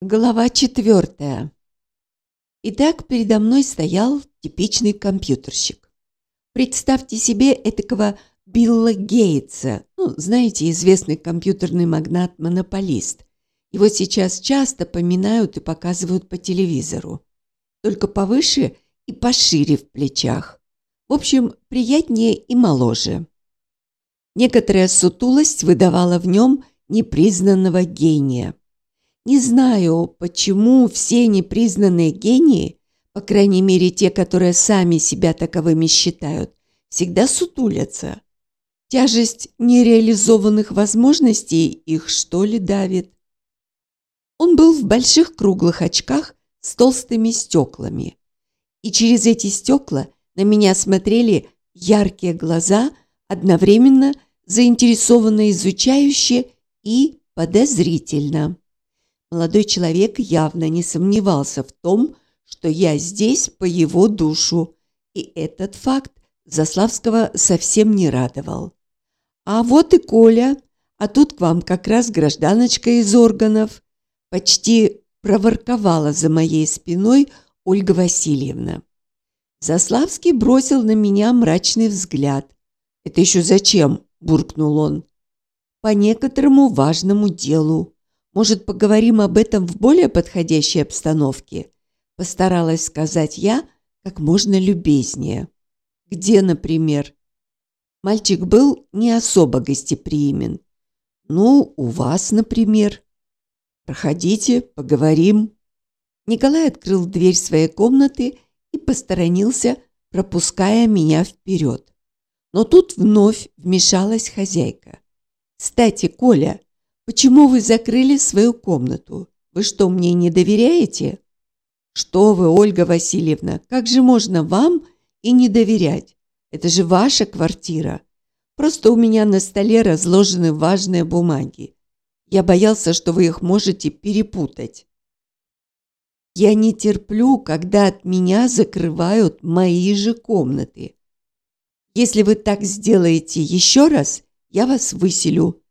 Глава четвертая. Итак, передо мной стоял типичный компьютерщик. Представьте себе этакого Билла Гейтса, ну, знаете, известный компьютерный магнат-монополист. Его сейчас часто поминают и показывают по телевизору. Только повыше и пошире в плечах. В общем, приятнее и моложе. Некоторая сутулость выдавала в нем непризнанного гения. Не знаю, почему все непризнанные гении, по крайней мере те, которые сами себя таковыми считают, всегда сутулятся. Тяжесть нереализованных возможностей их что ли давит? Он был в больших круглых очках с толстыми стеклами. И через эти стекла на меня смотрели яркие глаза, одновременно заинтересованно изучающие и подозрительно. Молодой человек явно не сомневался в том, что я здесь по его душу, и этот факт Заславского совсем не радовал. А вот и Коля, а тут к вам как раз гражданочка из органов. Почти проворковала за моей спиной Ольга Васильевна. Заславский бросил на меня мрачный взгляд. «Это еще зачем?» – буркнул он. «По некоторому важному делу», может, поговорим об этом в более подходящей обстановке?» Постаралась сказать я как можно любезнее. «Где, например?» Мальчик был не особо гостеприимен. «Ну, у вас, например». «Проходите, поговорим». Николай открыл дверь своей комнаты и посторонился, пропуская меня вперед. Но тут вновь вмешалась хозяйка. «Кстати, Коля, Почему вы закрыли свою комнату? Вы что, мне не доверяете? Что вы, Ольга Васильевна, как же можно вам и не доверять? Это же ваша квартира. Просто у меня на столе разложены важные бумаги. Я боялся, что вы их можете перепутать. Я не терплю, когда от меня закрывают мои же комнаты. Если вы так сделаете еще раз, я вас выселю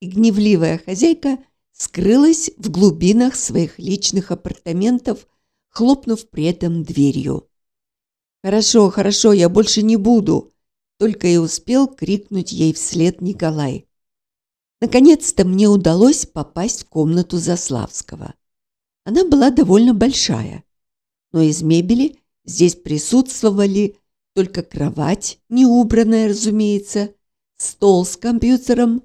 и гневливая хозяйка скрылась в глубинах своих личных апартаментов, хлопнув при этом дверью. «Хорошо, хорошо, я больше не буду», только и успел крикнуть ей вслед Николай. Наконец-то мне удалось попасть в комнату Заславского. Она была довольно большая, но из мебели здесь присутствовали только кровать, не убранная, разумеется, стол с компьютером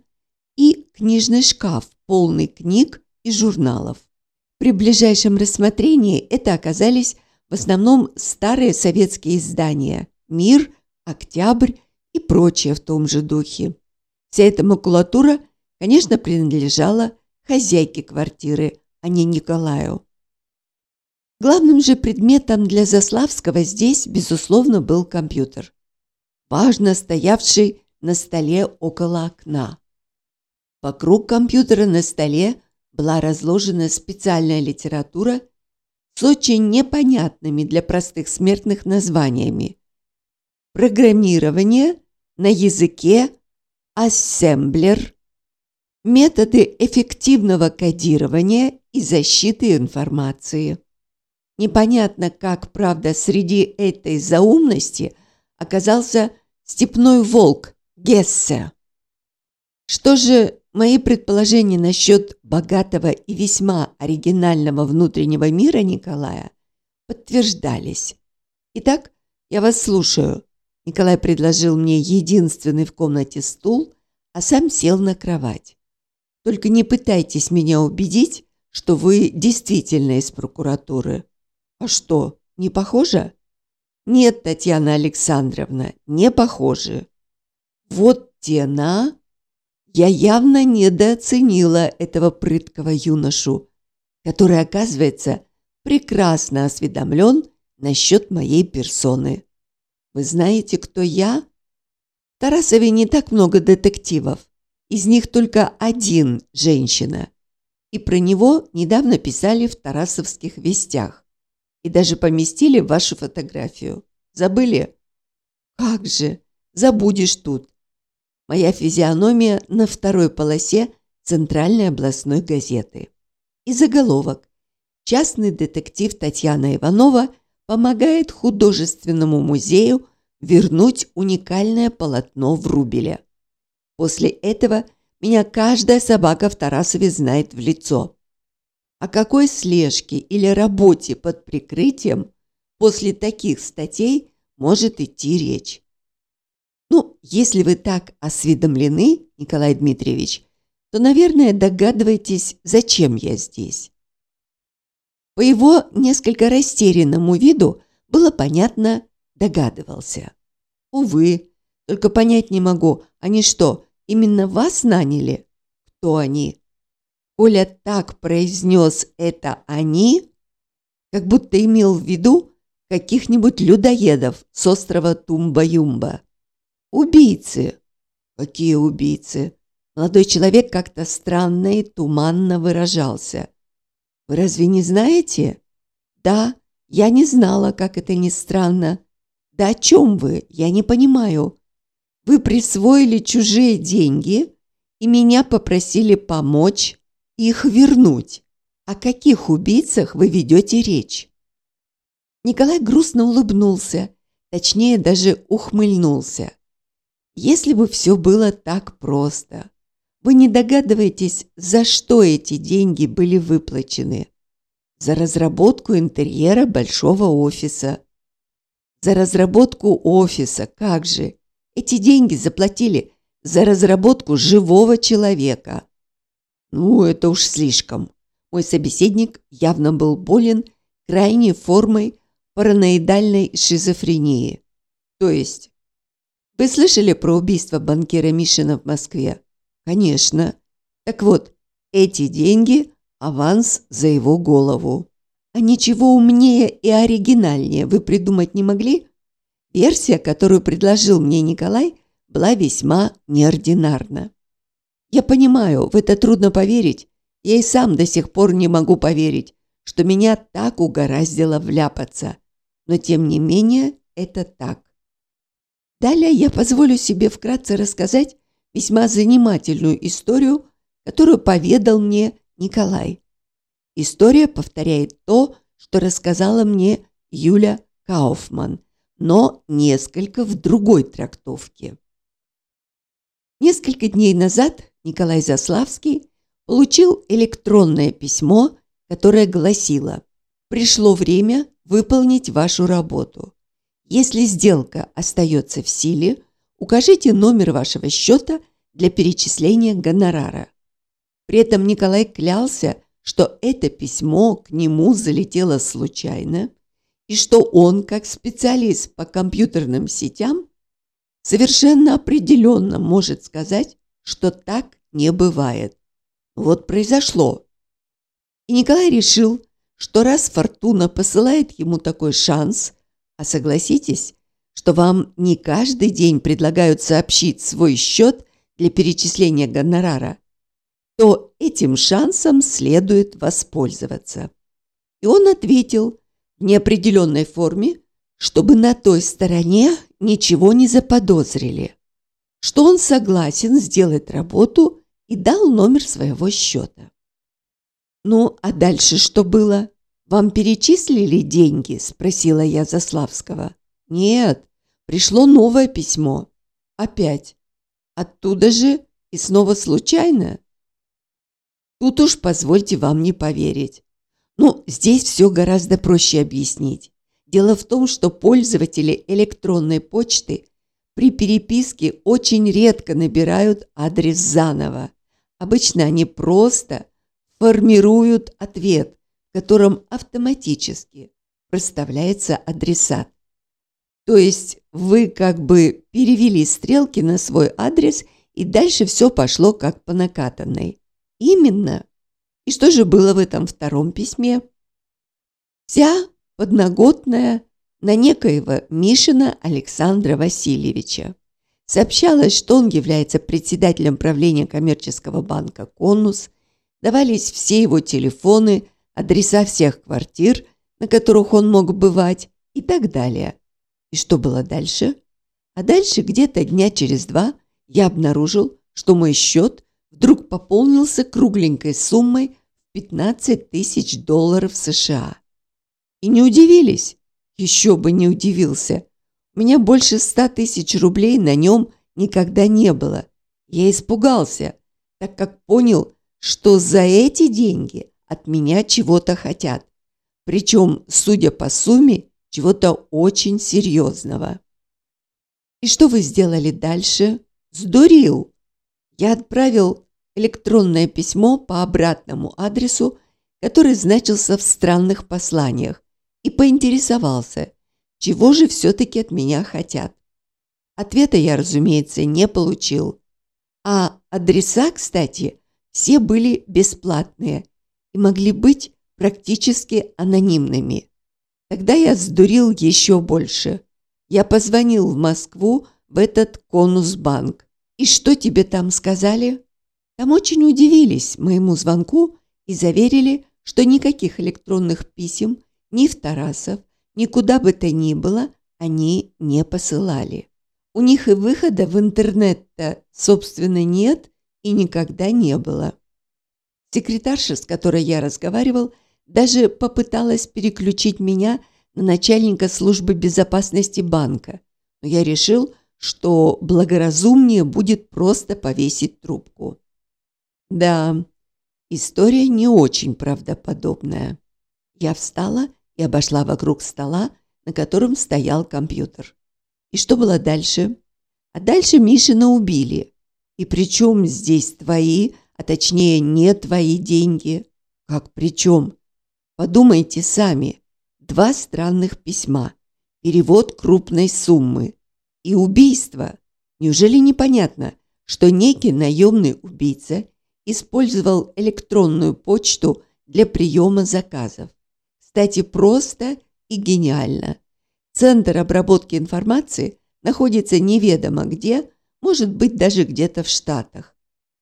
и книжный шкаф, полный книг и журналов. При ближайшем рассмотрении это оказались в основном старые советские издания «Мир», «Октябрь» и прочее в том же духе. Вся эта макулатура, конечно, принадлежала хозяйке квартиры, а не Николаю. Главным же предметом для Заславского здесь, безусловно, был компьютер, важно стоявший на столе около окна. Вокруг компьютера на столе была разложена специальная литература с очень непонятными для простых смертных названиями. Программирование на языке ассемблер, методы эффективного кодирования и защиты информации. Непонятно, как, правда, среди этой заумности оказался степной волк Гессе. Что же Мои предположения насчет богатого и весьма оригинального внутреннего мира Николая подтверждались. Итак, я вас слушаю. Николай предложил мне единственный в комнате стул, а сам сел на кровать. Только не пытайтесь меня убедить, что вы действительно из прокуратуры. А что, не похоже? Нет, Татьяна Александровна, не похоже. Вот тена я явно недооценила этого прыткого юношу, который, оказывается, прекрасно осведомлен насчет моей персоны. Вы знаете, кто я? В Тарасове не так много детективов. Из них только один – женщина. И про него недавно писали в Тарасовских вестях. И даже поместили вашу фотографию. Забыли? Как же, забудешь тут. Моя физиономия на второй полосе Центральной областной газеты. И заголовок частный детектив Татьяна Иванова помогает художественному музею вернуть уникальное полотно Врубеля. После этого меня каждая собака в Тарасове знает в лицо. О какой слежке или работе под прикрытием после таких статей может идти речь? Ну, если вы так осведомлены, Николай Дмитриевич, то, наверное, догадываетесь, зачем я здесь. По его несколько растерянному виду было понятно, догадывался. Увы, только понять не могу, они что, именно вас наняли? Кто они? Коля так произнес это «они», как будто имел в виду каких-нибудь людоедов с острова Тумба-Юмба. Убийцы. Какие убийцы? Молодой человек как-то странно и туманно выражался. Вы разве не знаете? Да, я не знала, как это ни странно. Да о чем вы? Я не понимаю. Вы присвоили чужие деньги и меня попросили помочь их вернуть. О каких убийцах вы ведете речь? Николай грустно улыбнулся, точнее даже ухмыльнулся. Если бы все было так просто. Вы не догадываетесь, за что эти деньги были выплачены? За разработку интерьера большого офиса. За разработку офиса, как же? Эти деньги заплатили за разработку живого человека. Ну, это уж слишком. Мой собеседник явно был болен крайней формой параноидальной шизофрении. То есть, вы слышали про убийство банкира Мишина в Москве? Конечно. Так вот, эти деньги – аванс за его голову. А ничего умнее и оригинальнее вы придумать не могли? Версия, которую предложил мне Николай, была весьма неординарна. Я понимаю, в это трудно поверить. Я и сам до сих пор не могу поверить, что меня так угораздило вляпаться. Но тем не менее, это так. Далее я позволю себе вкратце рассказать весьма занимательную историю, которую поведал мне Николай. История повторяет то, что рассказала мне Юля Кауфман, но несколько в другой трактовке. Несколько дней назад Николай Заславский получил электронное письмо, которое гласило «Пришло время выполнить вашу работу. Если сделка остается в силе, Укажите номер вашего счета для перечисления гонорара. При этом Николай клялся, что это письмо к нему залетело случайно и что он, как специалист по компьютерным сетям, совершенно определенно может сказать, что так не бывает. Вот произошло. И Николай решил, что раз Фортуна посылает ему такой шанс, а согласитесь, что вам не каждый день предлагают сообщить свой счет для перечисления гонорара, то этим шансом следует воспользоваться. И он ответил в неопределенной форме, чтобы на той стороне ничего не заподозрили, что он согласен сделать работу и дал номер своего счета. «Ну, а дальше что было? Вам перечислили деньги?» – спросила я Заславского. Нет, пришло новое письмо. Опять. Оттуда же и снова случайно. Тут уж позвольте вам не поверить. Ну, здесь все гораздо проще объяснить. Дело в том, что пользователи электронной почты при переписке очень редко набирают адрес заново. Обычно они просто формируют ответ, в котором автоматически проставляется адресат. То есть вы как бы перевели стрелки на свой адрес, и дальше все пошло как по накатанной. Именно. И что же было в этом втором письме? Вся подноготная на некоего Мишина Александра Васильевича. Сообщалось, что он является председателем правления коммерческого банка «Конус», давались все его телефоны, адреса всех квартир, на которых он мог бывать и так далее. И что было дальше? А дальше где-то дня через два я обнаружил, что мой счет вдруг пополнился кругленькой суммой в 15 тысяч долларов США. И не удивились? Еще бы не удивился. У меня больше 100 тысяч рублей на нем никогда не было. Я испугался, так как понял, что за эти деньги от меня чего-то хотят. Причем, судя по сумме, чего-то очень серьезного. И что вы сделали дальше? Сдурил. Я отправил электронное письмо по обратному адресу, который значился в странных посланиях, и поинтересовался, чего же все-таки от меня хотят. Ответа я, разумеется, не получил. А адреса, кстати, все были бесплатные и могли быть практически анонимными. Тогда я сдурил еще больше. Я позвонил в Москву в этот конусбанк. И что тебе там сказали? Там очень удивились моему звонку и заверили, что никаких электронных писем ни в Тарасов, ни куда бы то ни было они не посылали. У них и выхода в интернет-то, собственно, нет и никогда не было. Секретарша, с которой я разговаривал, даже попыталась переключить меня на начальника службы безопасности банка, но я решил, что благоразумнее будет просто повесить трубку. Да, история не очень правдоподобная. Я встала и обошла вокруг стола, на котором стоял компьютер. И что было дальше? А дальше Мишина убили. И причем здесь твои, а точнее не твои деньги? Как причем? Подумайте сами. Два странных письма, перевод крупной суммы и убийство. Неужели непонятно, что некий наемный убийца использовал электронную почту для приема заказов? Кстати, просто и гениально. Центр обработки информации находится неведомо где, может быть даже где-то в Штатах.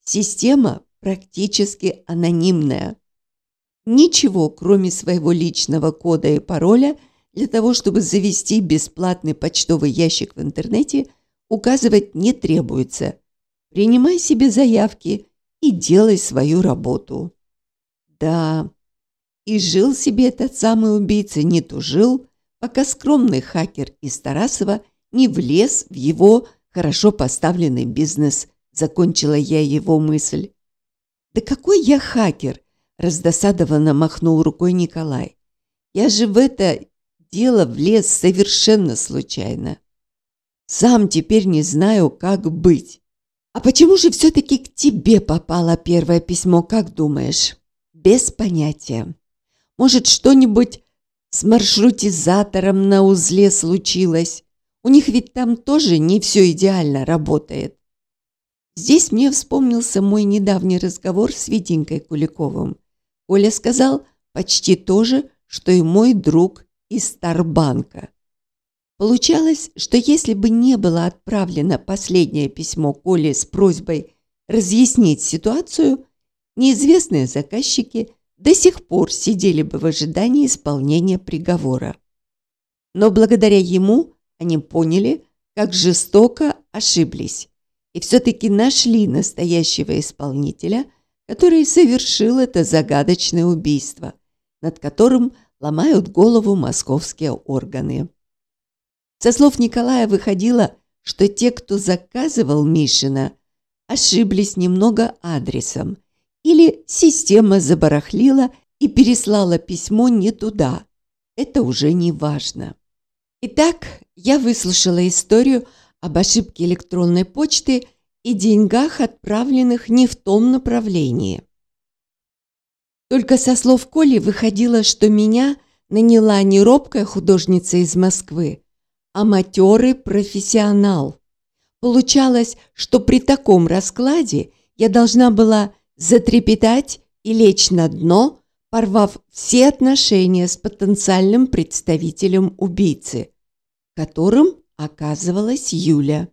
Система практически анонимная. Ничего, кроме своего личного кода и пароля, для того, чтобы завести бесплатный почтовый ящик в интернете, указывать не требуется. Принимай себе заявки и делай свою работу. Да, и жил себе этот самый убийца, не тужил, пока скромный хакер из Тарасова не влез в его хорошо поставленный бизнес, закончила я его мысль. «Да какой я хакер!» – раздосадованно махнул рукой Николай. «Я же в это дело влез совершенно случайно. Сам теперь не знаю, как быть. А почему же все-таки к тебе попало первое письмо, как думаешь?» «Без понятия. Может, что-нибудь с маршрутизатором на узле случилось? У них ведь там тоже не все идеально работает. Здесь мне вспомнился мой недавний разговор с Витенькой Куликовым. Коля сказал почти то же, что и мой друг из Старбанка. Получалось, что если бы не было отправлено последнее письмо Коле с просьбой разъяснить ситуацию, неизвестные заказчики до сих пор сидели бы в ожидании исполнения приговора. Но благодаря ему они поняли, как жестоко ошиблись и все-таки нашли настоящего исполнителя, который совершил это загадочное убийство, над которым ломают голову московские органы. Со слов Николая выходило, что те, кто заказывал Мишина, ошиблись немного адресом, или система забарахлила и переслала письмо не туда. Это уже не важно. Итак, я выслушала историю об ошибке электронной почты и деньгах, отправленных не в том направлении. Только со слов Коли выходило, что меня наняла не робкая художница из Москвы, а матерый профессионал. Получалось, что при таком раскладе я должна была затрепетать и лечь на дно, порвав все отношения с потенциальным представителем убийцы, которым оказывалась Юля,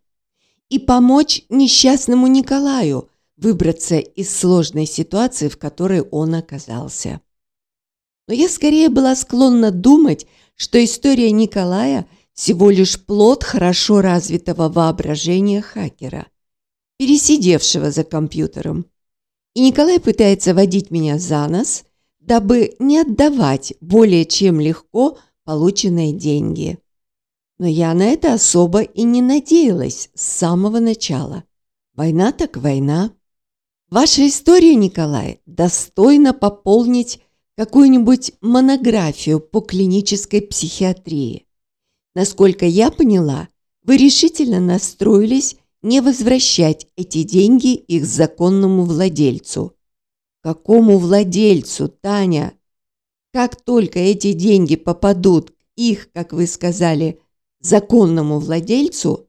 и помочь несчастному Николаю выбраться из сложной ситуации, в которой он оказался. Но я скорее была склонна думать, что история Николая всего лишь плод хорошо развитого воображения хакера, пересидевшего за компьютером. И Николай пытается водить меня за нос дабы не отдавать более чем легко полученные деньги. Но я на это особо и не надеялась с самого начала. Война так война. Ваша история, Николай, достойна пополнить какую-нибудь монографию по клинической психиатрии. Насколько я поняла, вы решительно настроились не возвращать эти деньги их законному владельцу. Какому владельцу, Таня? Как только эти деньги попадут к их, как вы сказали, законному владельцу,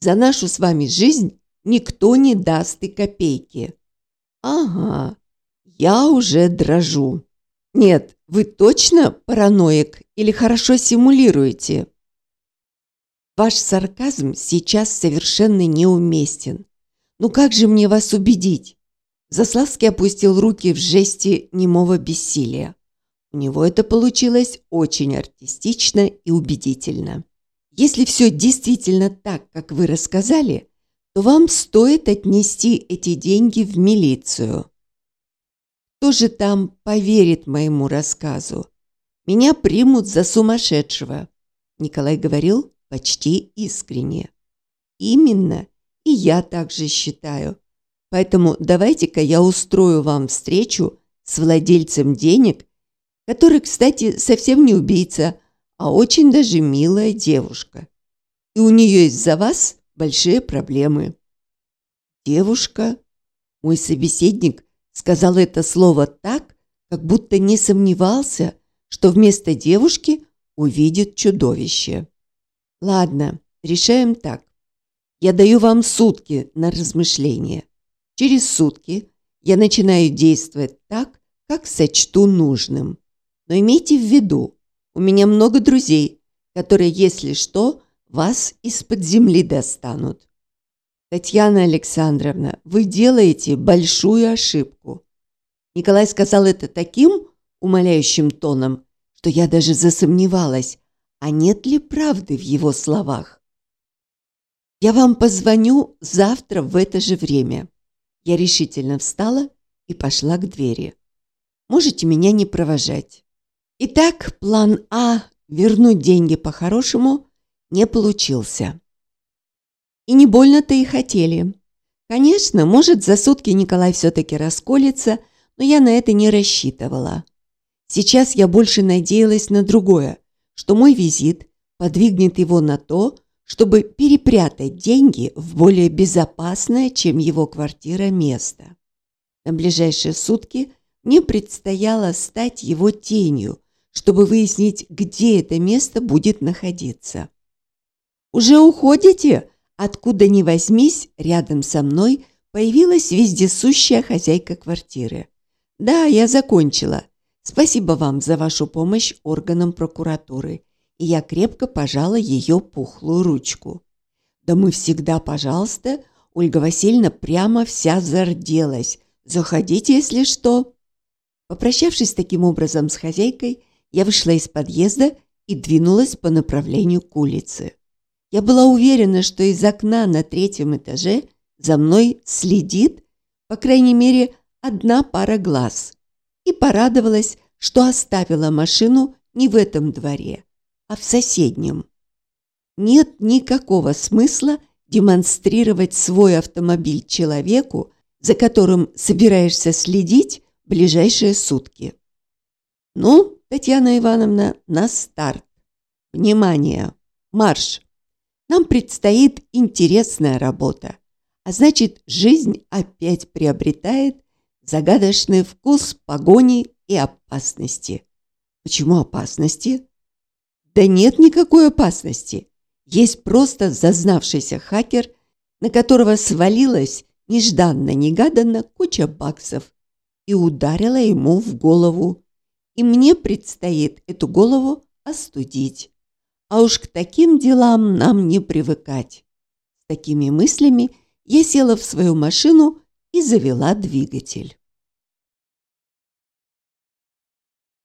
за нашу с вами жизнь никто не даст и копейки. Ага, я уже дрожу. Нет, вы точно параноик или хорошо симулируете? Ваш сарказм сейчас совершенно неуместен. Ну как же мне вас убедить? Заславский опустил руки в жесте немого бессилия. У него это получилось очень артистично и убедительно. Если все действительно так, как вы рассказали, то вам стоит отнести эти деньги в милицию. Кто же там поверит моему рассказу? Меня примут за сумасшедшего. Николай говорил почти искренне. Именно, и я также считаю. Поэтому давайте-ка я устрою вам встречу с владельцем денег, который, кстати, совсем не убийца, а очень даже милая девушка. И у нее из-за вас большие проблемы. Девушка, мой собеседник, сказал это слово так, как будто не сомневался, что вместо девушки увидит чудовище. Ладно, решаем так. Я даю вам сутки на размышление. Через сутки я начинаю действовать так, как сочту нужным. Но имейте в виду, у меня много друзей, которые, если что, вас из-под земли достанут. Татьяна Александровна, вы делаете большую ошибку. Николай сказал это таким умоляющим тоном, что я даже засомневалась, а нет ли правды в его словах. Я вам позвоню завтра в это же время. Я решительно встала и пошла к двери. Можете меня не провожать. Итак, план А «вернуть деньги по-хорошему» не получился. И не больно-то и хотели. Конечно, может, за сутки Николай все-таки расколется, но я на это не рассчитывала. Сейчас я больше надеялась на другое, что мой визит подвигнет его на то, чтобы перепрятать деньги в более безопасное, чем его квартира, место. На ближайшие сутки мне предстояло стать его тенью – чтобы выяснить, где это место будет находиться. «Уже уходите?» Откуда ни возьмись, рядом со мной появилась вездесущая хозяйка квартиры. «Да, я закончила. Спасибо вам за вашу помощь органам прокуратуры». И я крепко пожала ее пухлую ручку. «Да мы всегда, пожалуйста». Ольга Васильевна прямо вся зарделась. «Заходите, если что». Попрощавшись таким образом с хозяйкой, я вышла из подъезда и двинулась по направлению к улице. Я была уверена, что из окна на третьем этаже за мной следит, по крайней мере, одна пара глаз. И порадовалась, что оставила машину не в этом дворе, а в соседнем. Нет никакого смысла демонстрировать свой автомобиль человеку, за которым собираешься следить ближайшие сутки. Ну, Татьяна Ивановна, на старт. Внимание! Марш! Нам предстоит интересная работа. А значит, жизнь опять приобретает загадочный вкус погони и опасности. Почему опасности? Да нет никакой опасности. Есть просто зазнавшийся хакер, на которого свалилась нежданно-негаданно куча баксов и ударила ему в голову и мне предстоит эту голову остудить. А уж к таким делам нам не привыкать. С такими мыслями я села в свою машину и завела двигатель.